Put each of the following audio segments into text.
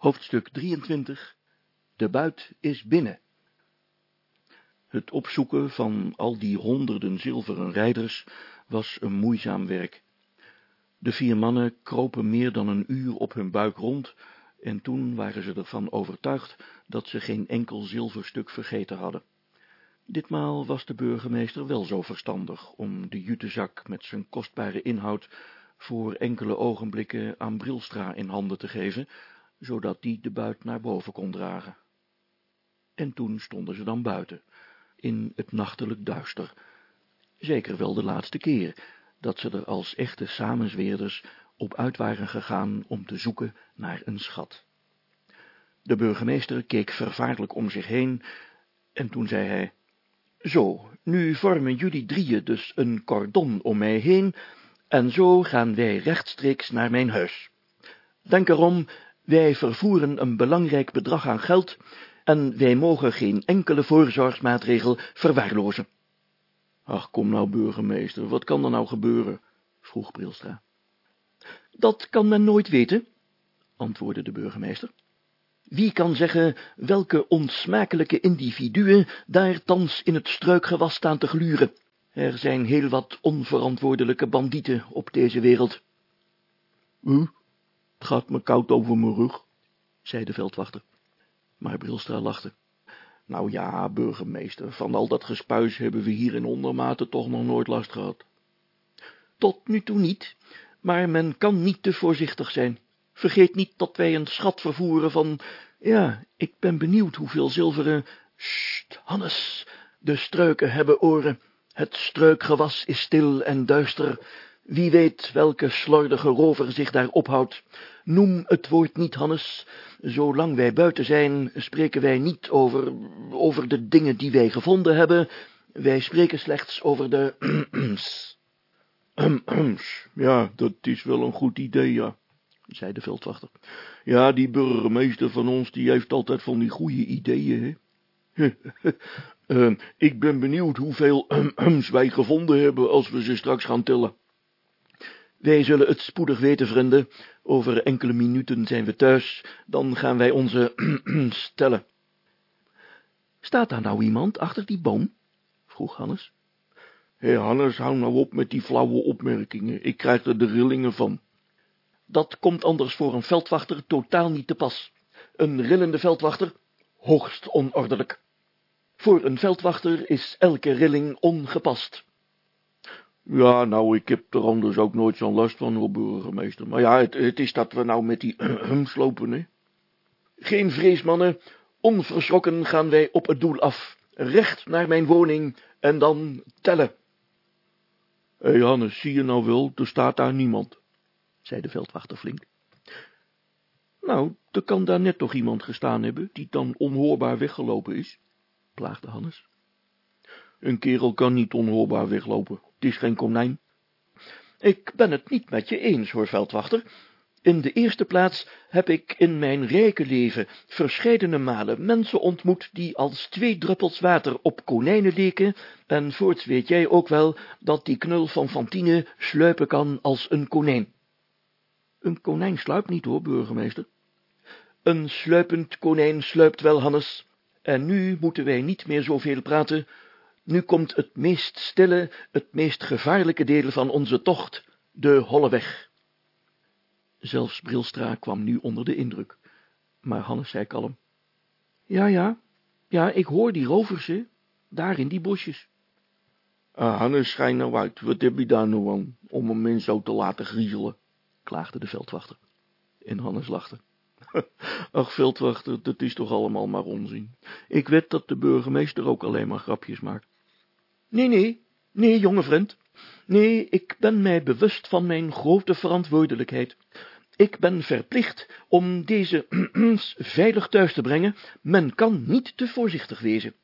Hoofdstuk 23 De buit is binnen Het opzoeken van al die honderden zilveren rijders was een moeizaam werk. De vier mannen kropen meer dan een uur op hun buik rond, en toen waren ze ervan overtuigd dat ze geen enkel zilverstuk vergeten hadden. Ditmaal was de burgemeester wel zo verstandig om de jutezak met zijn kostbare inhoud voor enkele ogenblikken aan Brilstra in handen te geven, zodat die de buit naar boven kon dragen. En toen stonden ze dan buiten, in het nachtelijk duister, zeker wel de laatste keer, dat ze er als echte samenzweerders op uit waren gegaan om te zoeken naar een schat. De burgemeester keek vervaarlijk om zich heen, en toen zei hij, Zo, nu vormen jullie drieën dus een cordon om mij heen, en zo gaan wij rechtstreeks naar mijn huis. Denk erom, wij vervoeren een belangrijk bedrag aan geld, en wij mogen geen enkele voorzorgsmaatregel verwaarlozen. Ach, kom nou, burgemeester, wat kan er nou gebeuren? vroeg Brilstra. Dat kan men nooit weten, antwoordde de burgemeester. Wie kan zeggen welke onsmakelijke individuen daar thans in het struikgewas staan te gluren? Er zijn heel wat onverantwoordelijke bandieten op deze wereld. Hm, het gaat me koud over mijn rug, zei de veldwachter. Maar Brilstra lachte. Nou ja, burgemeester, van al dat gespuis hebben we hier in ondermate toch nog nooit last gehad. Tot nu toe niet, maar men kan niet te voorzichtig zijn. Vergeet niet dat wij een schat vervoeren van, ja, ik ben benieuwd hoeveel zilveren... Sst, Hannes, de struiken hebben oren. Het struikgewas is stil en duister. Wie weet welke slordige rover zich daar ophoudt. Noem het woord niet, Hannes. Zolang wij buiten zijn, spreken wij niet over, over de dingen die wij gevonden hebben. Wij spreken slechts over de... ja, dat is wel een goed idee, ja, zei de veldwachter. Ja, die burgemeester van ons, die heeft altijd van die goede ideeën, hè. uh, ik ben benieuwd hoeveel wij gevonden hebben als we ze straks gaan tellen. Wij zullen het spoedig weten, vrienden. Over enkele minuten zijn we thuis, dan gaan wij onze stellen. Staat daar nou iemand achter die boom? vroeg Hannes. Hé, Hannes, hou nou op met die flauwe opmerkingen. Ik krijg er de rillingen van. Dat komt anders voor een veldwachter totaal niet te pas. Een rillende veldwachter, hoogst onordelijk. Voor een veldwachter is elke rilling ongepast. Ja, nou, ik heb er anders ook nooit zo'n last van, hoor, burgemeester. Maar ja, het, het is dat we nou met die hums lopen, hè. Geen vrees, mannen. Onverschrokken gaan wij op het doel af. Recht naar mijn woning en dan tellen. Hé, Hannes, zie je nou wel, er staat daar niemand, zei de veldwachter flink. Nou, er kan daar net toch iemand gestaan hebben, die dan onhoorbaar weggelopen is, plaagde Hannes. Een kerel kan niet onhoorbaar weglopen, het is geen konijn. Ik ben het niet met je eens, hoor, veldwachter. In de eerste plaats heb ik in mijn rijke leven verscheidene malen mensen ontmoet die als twee druppels water op konijnen leken, en voorts weet jij ook wel dat die knul van Fantine sluipen kan als een konijn. Een konijn sluipt niet, hoor, burgemeester. Een sluipend konijn sluipt wel, Hannes, en nu moeten wij niet meer zoveel praten, nu komt het meest stille, het meest gevaarlijke deel van onze tocht, de Holleweg. Zelfs Brilstra kwam nu onder de indruk, maar Hannes zei kalm. Ja, ja, ja, ik hoor die rovers, hè, daar in die bosjes. Ah, Hannes, schijn nou uit, wat heb je daar nou aan, om een mens zo te laten griezelen, klaagde de veldwachter. En Hannes lachte. Ach, veldwachter, dat is toch allemaal maar onzin. Ik weet dat de burgemeester ook alleen maar grapjes maakt. Nee, nee, nee, jonge vriend. Nee, ik ben mij bewust van mijn grote verantwoordelijkheid. Ik ben verplicht om deze veilig thuis te brengen. Men kan niet te voorzichtig wezen.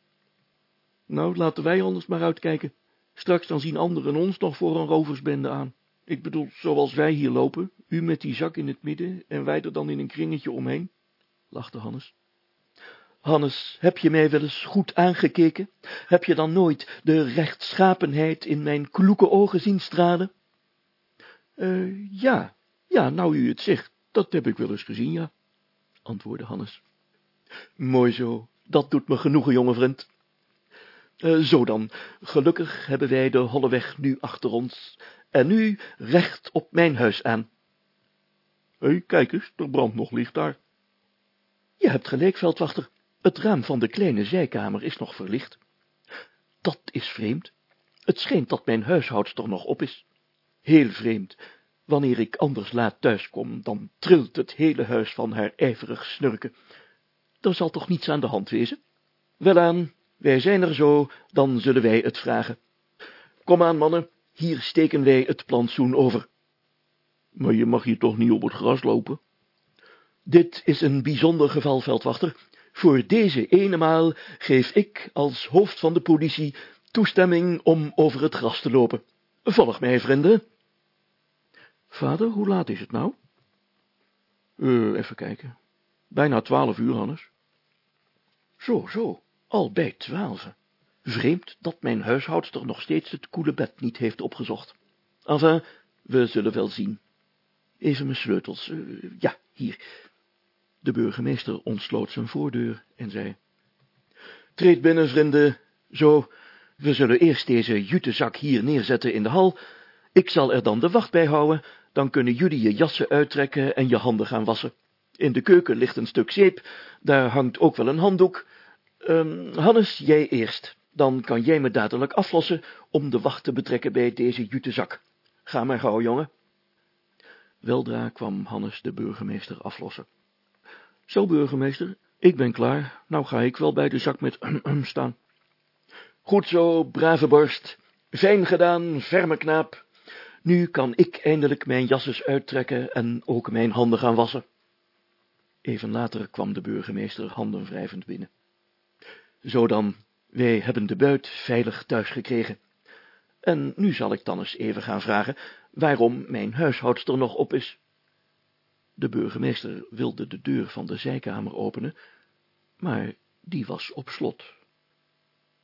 Nou, laten wij anders maar uitkijken. Straks dan zien anderen ons nog voor een roversbende aan. Ik bedoel, zoals wij hier lopen, u met die zak in het midden en wij er dan in een kringetje omheen, lachte Hannes. Hannes, heb je mij wel eens goed aangekeken? Heb je dan nooit de rechtschapenheid in mijn kloeke ogen zien stralen? Uh, ja, ja, nou u het zegt, dat heb ik wel eens gezien, ja, antwoordde Hannes. Mooi zo, dat doet me genoegen, jonge vriend. Uh, zo dan, gelukkig hebben wij de holle weg nu achter ons, en nu recht op mijn huis aan. Hé, hey, kijk eens, er brandt nog licht daar. Je hebt gelijk, veldwachter, het raam van de kleine zijkamer is nog verlicht. Dat is vreemd. Het schijnt dat mijn huishoudster nog op is. Heel vreemd. Wanneer ik anders laat thuiskom, dan trilt het hele huis van haar ijverig snurken. Er zal toch niets aan de hand wezen? Welaan, wij zijn er zo, dan zullen wij het vragen. Kom aan, mannen, hier steken wij het plantsoen over. Maar je mag hier toch niet op het gras lopen? Dit is een bijzonder geval, veldwachter. Voor deze ene maal geef ik als hoofd van de politie toestemming om over het gras te lopen. Volg mij, vrienden. Vader, hoe laat is het nou? Uh, even kijken. Bijna twaalf uur, Hannes. Zo, zo, al bij twaalf. Vreemd dat mijn huishoudster nog steeds het koele bed niet heeft opgezocht. Enfin, we zullen wel zien. Even mijn sleutels. Uh, ja, hier. De burgemeester ontsloot zijn voordeur en zei... Treed binnen, vrienden. Zo, we zullen eerst deze jutezak hier neerzetten in de hal. Ik zal er dan de wacht bij houden. Dan kunnen jullie je jassen uittrekken en je handen gaan wassen. In de keuken ligt een stuk zeep. Daar hangt ook wel een handdoek. Um, Hannes, jij eerst. Dan kan jij me dadelijk aflossen om de wacht te betrekken bij deze jutezak. Ga maar gauw, jongen. Weldra kwam Hannes de burgemeester aflossen. Zo, burgemeester, ik ben klaar. Nou ga ik wel bij de zak met staan. Goed zo, brave borst. Fijn gedaan, ferme knaap. Nu kan ik eindelijk mijn jasses uittrekken en ook mijn handen gaan wassen. Even later kwam de burgemeester handenwrijvend binnen. Zo dan, wij hebben de buit veilig thuis gekregen. En nu zal ik dan eens even gaan vragen waarom mijn huishoudster nog op is. De burgemeester wilde de deur van de zijkamer openen, maar die was op slot.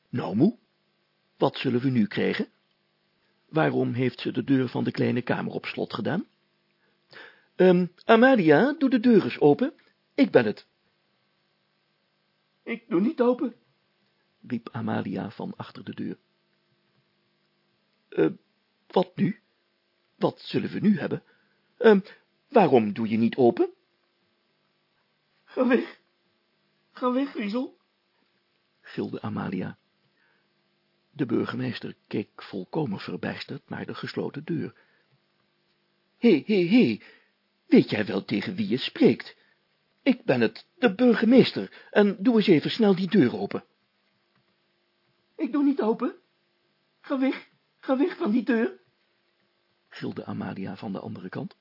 Nou, moe, wat zullen we nu krijgen? Waarom heeft ze de deur van de kleine kamer op slot gedaan? Um, Amalia, doe de deur eens open. Ik ben het. Ik doe niet open, riep Amalia van achter de deur. Uh, wat nu? Wat zullen we nu hebben? Um, waarom doe je niet open? Ga weg. Ga weg, Riezel, gilde Amalia. De burgemeester keek volkomen verbijsterd naar de gesloten deur. Hé, hé, hé, weet jij wel tegen wie je spreekt? Ik ben het, de burgemeester, en doe eens even snel die deur open. Ik doe niet open. Ga weg, ga weg van die deur, gilde Amalia van de andere kant.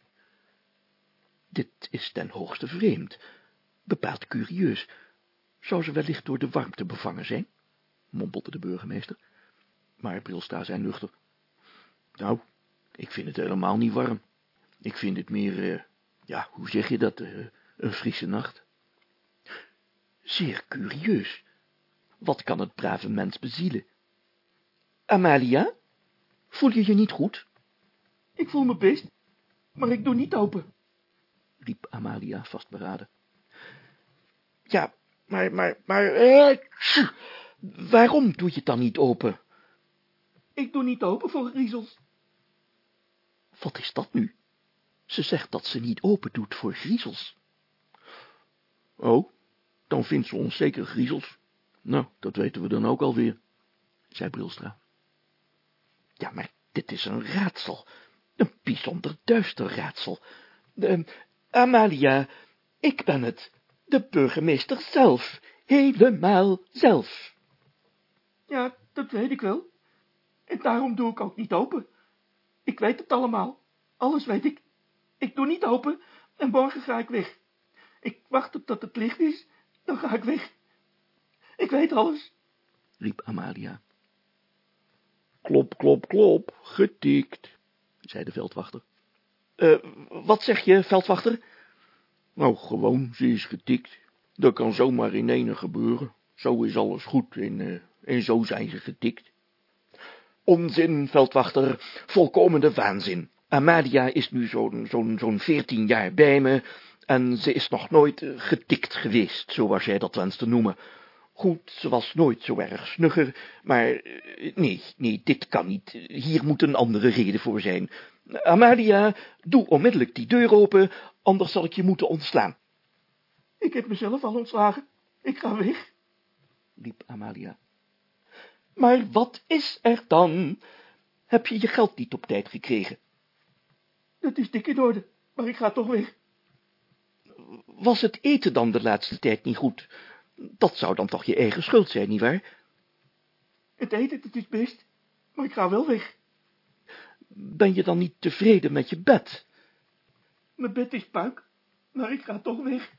Dit is ten hoogste vreemd, bepaald curieus. Zou ze wellicht door de warmte bevangen zijn? mompelde de burgemeester maar Brilsta zei nuchter. Nou, ik vind het helemaal niet warm. Ik vind het meer, uh, ja, hoe zeg je dat, uh, een frisse nacht. Zeer curieus. Wat kan het brave mens bezielen? Amalia, voel je je niet goed? Ik voel me best, maar ik doe niet open, riep Amalia vastberaden. Ja, maar, maar, maar, eh, waarom doe je het dan niet open? Ik doe niet open voor griezels. Wat is dat nu? Ze zegt dat ze niet open doet voor griezels. Oh, dan vindt ze ons zeker griezels. Nou, dat weten we dan ook alweer, zei Brilstra. Ja, maar dit is een raadsel, een bijzonder duister raadsel. De, Amalia, ik ben het, de burgemeester zelf, helemaal zelf. Ja, dat weet ik wel, en daarom doe ik ook niet open. Ik weet het allemaal. Alles weet ik. Ik doe niet open en morgen ga ik weg. Ik wacht op dat het licht is, dan ga ik weg. Ik weet alles, riep Amalia. Klop, klop, klop, getikt, zei de veldwachter. Uh, wat zeg je, veldwachter? Nou, gewoon, ze is getikt. Dat kan zomaar in ene gebeuren. Zo is alles goed en, uh, en zo zijn ze getikt. Onzin, veldwachter, volkomende waanzin. Amalia is nu zo'n zo'n zo'n veertien jaar bij me, en ze is nog nooit getikt geweest, zoals jij dat wenst te noemen. Goed, ze was nooit zo erg snugger, maar eh, nee, nee, dit kan niet. Hier moet een andere reden voor zijn. Amalia, doe onmiddellijk die deur open, anders zal ik je moeten ontslaan. Ik heb mezelf al ontslagen. Ik ga weg, riep Amalia. Maar wat is er dan? Heb je je geld niet op tijd gekregen? Dat is dik in orde, maar ik ga toch weg. Was het eten dan de laatste tijd niet goed? Dat zou dan toch je eigen schuld zijn, nietwaar? Het eten, het is best, maar ik ga wel weg. Ben je dan niet tevreden met je bed? Mijn bed is puik, maar ik ga toch weg.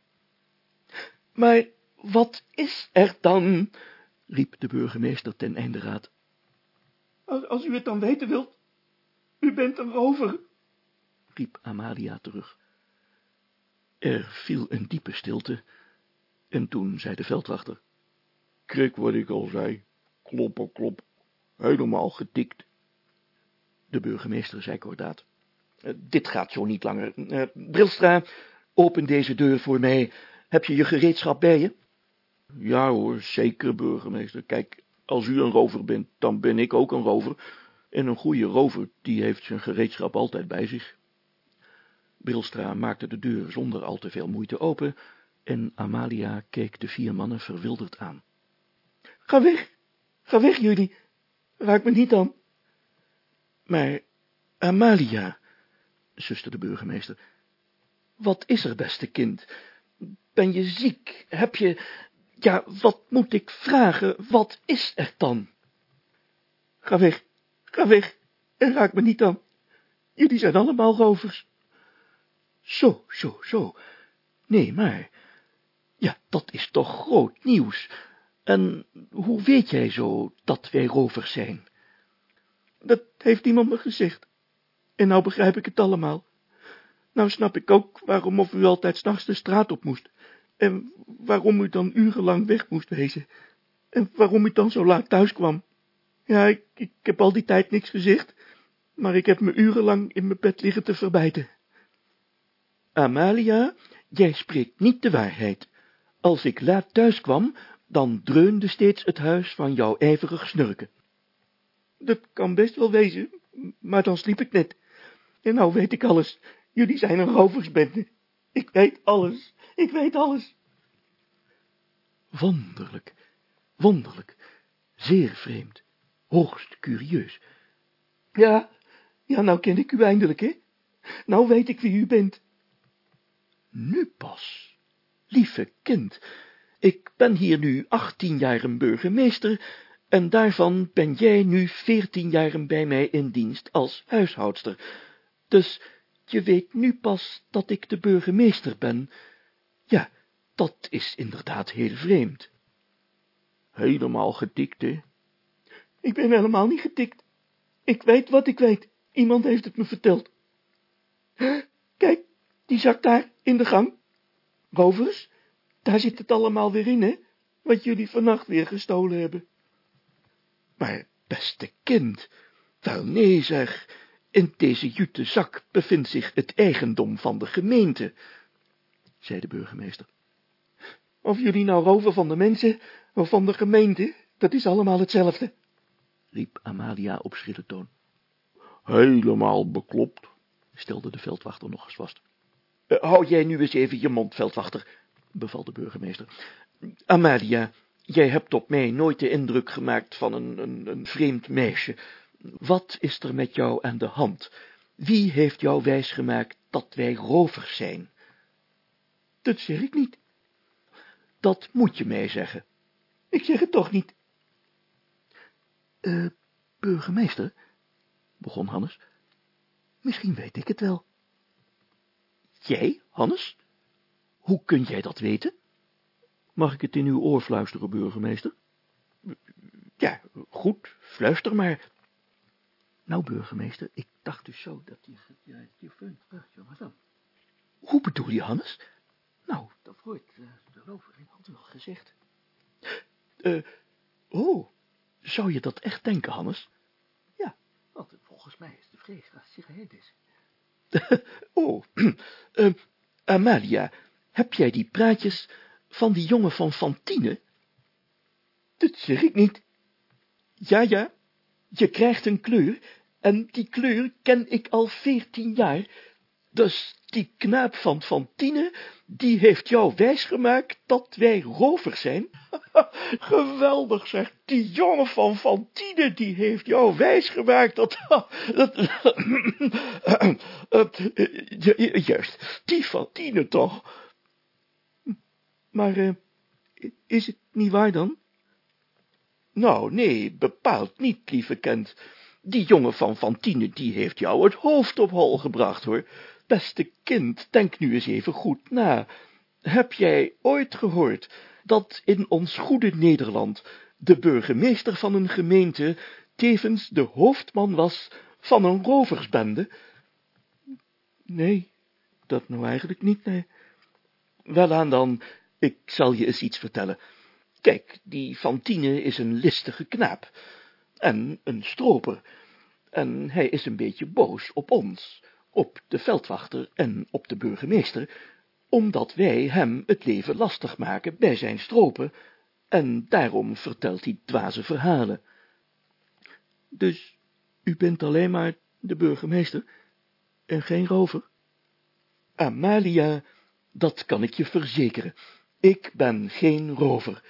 Maar wat is er dan? riep de burgemeester ten einde raad. Als, als u het dan weten wilt, u bent een rover, riep Amalia terug. Er viel een diepe stilte, en toen zei de veldwachter, Krik wat ik al zei, kloppen, klop, helemaal getikt. De burgemeester zei kordaat, eh, dit gaat zo niet langer. Uh, Brilstra, open deze deur voor mij. Heb je je gereedschap bij je? Ja hoor, zeker, burgemeester. Kijk, als u een rover bent, dan ben ik ook een rover. En een goede rover, die heeft zijn gereedschap altijd bij zich. Brilstra maakte de deur zonder al te veel moeite open, en Amalia keek de vier mannen verwilderd aan. Ga weg, ga weg jullie, raak me niet aan. Maar, Amalia, zuste de burgemeester, wat is er, beste kind? Ben je ziek? Heb je, ja, wat moet ik vragen? Wat is er dan? Ga weg, ga weg en raak me niet aan. Jullie zijn allemaal rovers. Zo, zo, zo. Nee, maar, ja, dat is toch groot nieuws. En hoe weet jij zo dat wij rovers zijn? Dat heeft iemand me gezegd. En nou begrijp ik het allemaal. Nou snap ik ook waarom of u altijd s'nachts de straat op moest. En waarom u dan urenlang weg moest wezen. En waarom u dan zo laat thuis kwam. Ja, ik, ik heb al die tijd niks gezegd, maar ik heb me urenlang in mijn bed liggen te verbijten. Amalia, jij spreekt niet de waarheid. Als ik laat thuis kwam, dan dreunde steeds het huis van jouw ijverig snurken. Dat kan best wel wezen, maar dan sliep ik net. En nou weet ik alles. Jullie zijn een roversbende. Ik weet alles. Ik weet alles. Wonderlijk, wonderlijk, zeer vreemd, hoogst curieus. Ja, ja, nou ken ik u eindelijk, hè? Nou weet ik wie u bent. Nu pas, lieve kind, ik ben hier nu achttien jaren burgemeester, en daarvan ben jij nu veertien jaren bij mij in dienst als huishoudster. Dus je weet nu pas dat ik de burgemeester ben. Ja, dat is inderdaad heel vreemd. Helemaal getikt, hè? Ik ben helemaal niet getikt. Ik weet wat ik weet. Iemand heeft het me verteld. Kijk, die zak daar, in de gang. Rovers, daar zit het allemaal weer in, hè? Wat jullie vannacht weer gestolen hebben. Maar, beste kind, wel nee zeg, in deze jute zak bevindt zich het eigendom van de gemeente, zei de burgemeester. Of jullie nou roven van de mensen of van de gemeente, dat is allemaal hetzelfde, riep Amalia op schrille toon. Helemaal beklopt, stelde de veldwachter nog eens vast. Uh, hou jij nu eens even je mond, veldwachter, beval de burgemeester. Amalia, jij hebt op mij nooit de indruk gemaakt van een, een, een vreemd meisje. Wat is er met jou aan de hand? Wie heeft jou wijsgemaakt dat wij rovers zijn? Dat zeg ik niet. Dat moet je mij zeggen. Ik zeg het toch niet. Eh, burgemeester, begon Hannes, misschien weet ik het wel. Jij, Hannes? Hoe kun jij dat weten? Mag ik het in uw oor fluisteren, burgemeester? Ja, goed, fluister maar. Nou, burgemeester, ik dacht dus zo dat je... Ja, ja, wat dan? Hoe bedoel je, Hannes? Nou, dat wordt uh, de rover in had al gezegd. Eh, uh, oh, zou je dat echt denken, Hannes? Ja, want volgens mij is de vrees dat het geheet is. oh, uh, Amalia, heb jij die praatjes van die jongen van Fantine? Dat zeg ik niet. Ja, ja, je krijgt een kleur, en die kleur ken ik al veertien jaar. Dus die knaap van Fantine, die heeft jou wijsgemaakt dat wij rovers zijn? Geweldig, zeg. Die jongen van Fantine, die heeft jou wijsgemaakt dat... dat juist, die Fantine toch. Maar uh, is het niet waar dan? Nou, nee, bepaald niet, lieve Kent. Die jongen van Fantine, die heeft jou het hoofd op hol gebracht, hoor. Beste kind, denk nu eens even goed na. Heb jij ooit gehoord dat in ons goede Nederland de burgemeester van een gemeente tevens de hoofdman was van een roversbende? Nee, dat nou eigenlijk niet, nee. Welaan dan, ik zal je eens iets vertellen. Kijk, die Fantine is een listige knaap en een stroper, en hij is een beetje boos op ons, op de veldwachter en op de burgemeester, omdat wij hem het leven lastig maken bij zijn stropen, en daarom vertelt hij dwaze verhalen. Dus u bent alleen maar de burgemeester en geen rover? Amalia, dat kan ik je verzekeren. Ik ben geen rover.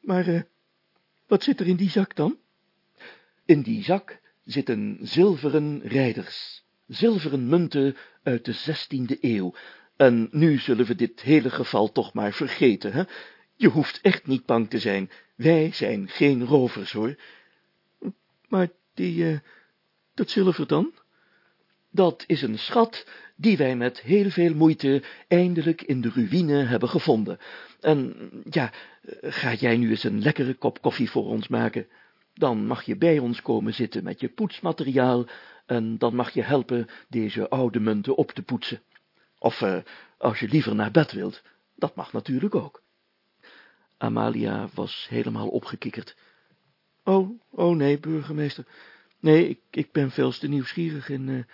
Maar uh, wat zit er in die zak dan? In die zak zitten zilveren rijders, zilveren munten uit de zestiende eeuw, en nu zullen we dit hele geval toch maar vergeten, hè? Je hoeft echt niet bang te zijn, wij zijn geen rovers, hoor. Maar die, uh, dat zilver dan? Dat is een schat die wij met heel veel moeite eindelijk in de ruïne hebben gevonden. En ja, ga jij nu eens een lekkere kop koffie voor ons maken? Dan mag je bij ons komen zitten met je poetsmateriaal en dan mag je helpen deze oude munten op te poetsen. Of uh, als je liever naar bed wilt, dat mag natuurlijk ook. Amalia was helemaal opgekikkerd. Oh, oh nee, burgemeester. Nee, ik, ik ben veel te nieuwsgierig en uh,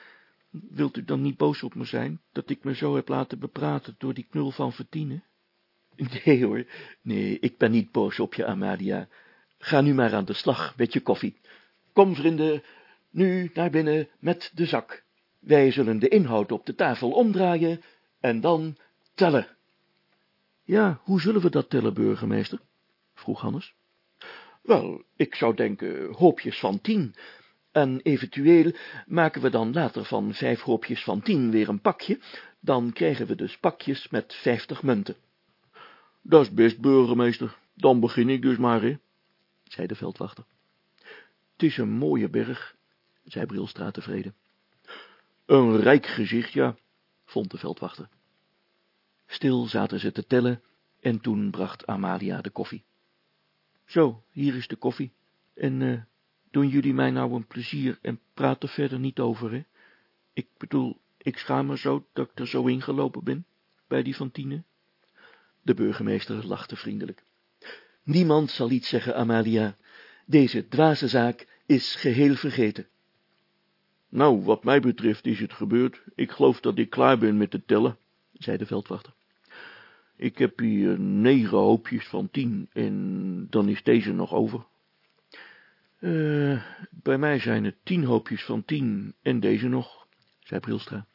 wilt u dan niet boos op me zijn, dat ik me zo heb laten bepraten door die knul van Vertine? Nee hoor, nee, ik ben niet boos op je, Amalia. Ga nu maar aan de slag met je koffie. Kom, vrienden, nu naar binnen met de zak. Wij zullen de inhoud op de tafel omdraaien en dan tellen. Ja, hoe zullen we dat tellen, burgemeester? vroeg Hannes. Wel, ik zou denken hoopjes van tien, en eventueel maken we dan later van vijf hoopjes van tien weer een pakje, dan krijgen we dus pakjes met vijftig munten. Dat is best, burgemeester, dan begin ik dus maar, hè zei de veldwachter. Het is een mooie berg, zei Brilstra tevreden. Een rijk gezicht, ja, vond de veldwachter. Stil zaten ze te tellen, en toen bracht Amalia de koffie. Zo, hier is de koffie. En uh, doen jullie mij nou een plezier en praten verder niet over, hè? Ik bedoel, ik schaam me zo dat ik er zo ingelopen ben, bij die Fantine. De burgemeester lachte vriendelijk. Niemand zal iets zeggen, Amalia. Deze dwaze zaak is geheel vergeten. Nou, wat mij betreft is het gebeurd. Ik geloof dat ik klaar ben met het tellen, zei de veldwachter. Ik heb hier negen hoopjes van tien en dan is deze nog over. Uh, bij mij zijn het tien hoopjes van tien en deze nog, zei Brilstra.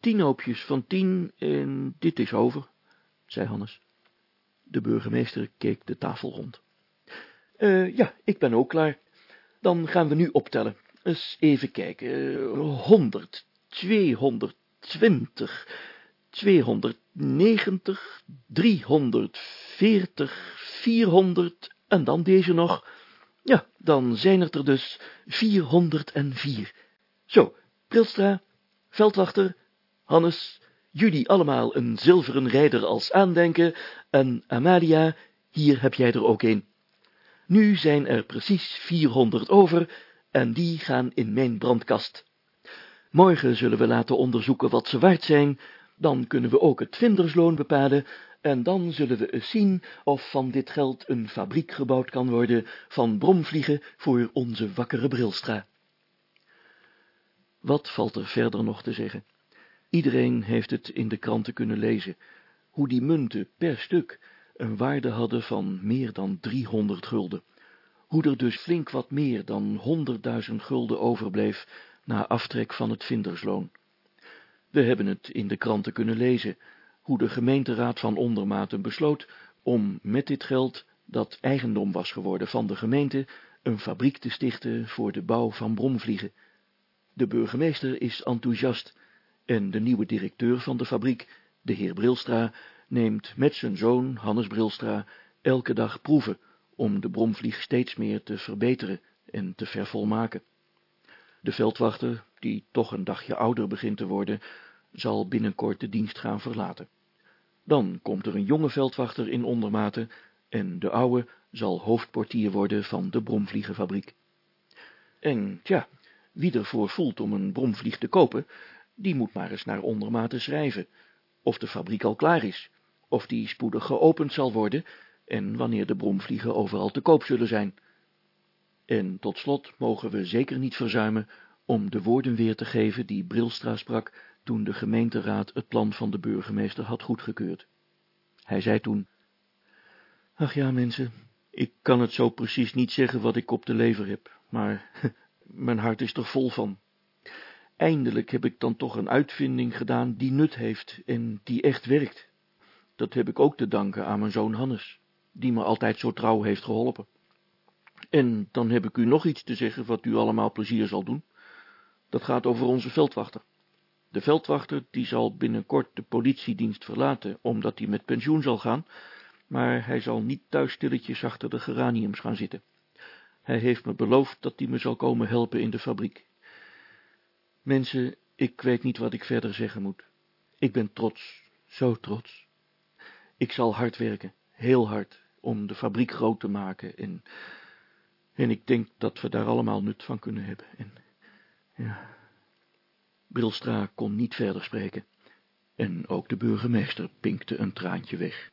Tien hoopjes van tien en dit is over, zei Hannes. De burgemeester keek de tafel rond. Uh, ja, ik ben ook klaar. Dan gaan we nu optellen. Eens even kijken. Honderd, tweehonderd, twintig, tweehonderdnegentig, driehonderdveertig, vierhonderd en dan deze nog. Ja, dan zijn het er dus vierhonderd en vier. Zo, Prilstra, veldwachter, Hannes, jullie allemaal een zilveren rijder als aandenken, en Amalia, hier heb jij er ook een. Nu zijn er precies vierhonderd over, en die gaan in mijn brandkast. Morgen zullen we laten onderzoeken wat ze waard zijn, dan kunnen we ook het vindersloon bepalen, en dan zullen we eens zien of van dit geld een fabriek gebouwd kan worden van bromvliegen voor onze wakkere Brilstra. Wat valt er verder nog te zeggen? Iedereen heeft het in de kranten kunnen lezen, hoe die munten per stuk een waarde hadden van meer dan driehonderd gulden, hoe er dus flink wat meer dan honderdduizend gulden overbleef na aftrek van het vindersloon. We hebben het in de kranten kunnen lezen, de gemeenteraad van Ondermaten besloot om met dit geld, dat eigendom was geworden van de gemeente, een fabriek te stichten voor de bouw van bromvliegen. De burgemeester is enthousiast en de nieuwe directeur van de fabriek, de heer Brilstra, neemt met zijn zoon Hannes Brilstra elke dag proeven om de bromvlieg steeds meer te verbeteren en te vervolmaken. De veldwachter, die toch een dagje ouder begint te worden, zal binnenkort de dienst gaan verlaten. Dan komt er een jonge veldwachter in ondermate en de oude zal hoofdportier worden van de bromvliegenfabriek. En tja, wie ervoor voelt om een bromvlieg te kopen, die moet maar eens naar ondermate schrijven, of de fabriek al klaar is, of die spoedig geopend zal worden, en wanneer de bromvliegen overal te koop zullen zijn. En tot slot mogen we zeker niet verzuimen om de woorden weer te geven die Brilstra sprak toen de gemeenteraad het plan van de burgemeester had goedgekeurd. Hij zei toen, Ach ja, mensen, ik kan het zo precies niet zeggen wat ik op de lever heb, maar mijn hart is er vol van. Eindelijk heb ik dan toch een uitvinding gedaan die nut heeft en die echt werkt. Dat heb ik ook te danken aan mijn zoon Hannes, die me altijd zo trouw heeft geholpen. En dan heb ik u nog iets te zeggen wat u allemaal plezier zal doen. Dat gaat over onze veldwachter. De veldwachter die zal binnenkort de politiedienst verlaten, omdat hij met pensioen zal gaan, maar hij zal niet thuis stilletjes achter de geraniums gaan zitten. Hij heeft me beloofd dat hij me zal komen helpen in de fabriek. Mensen, ik weet niet wat ik verder zeggen moet. Ik ben trots, zo trots. Ik zal hard werken, heel hard, om de fabriek groot te maken en, en ik denk dat we daar allemaal nut van kunnen hebben. En, ja... Brilstra kon niet verder spreken, en ook de burgemeester pinkte een traantje weg.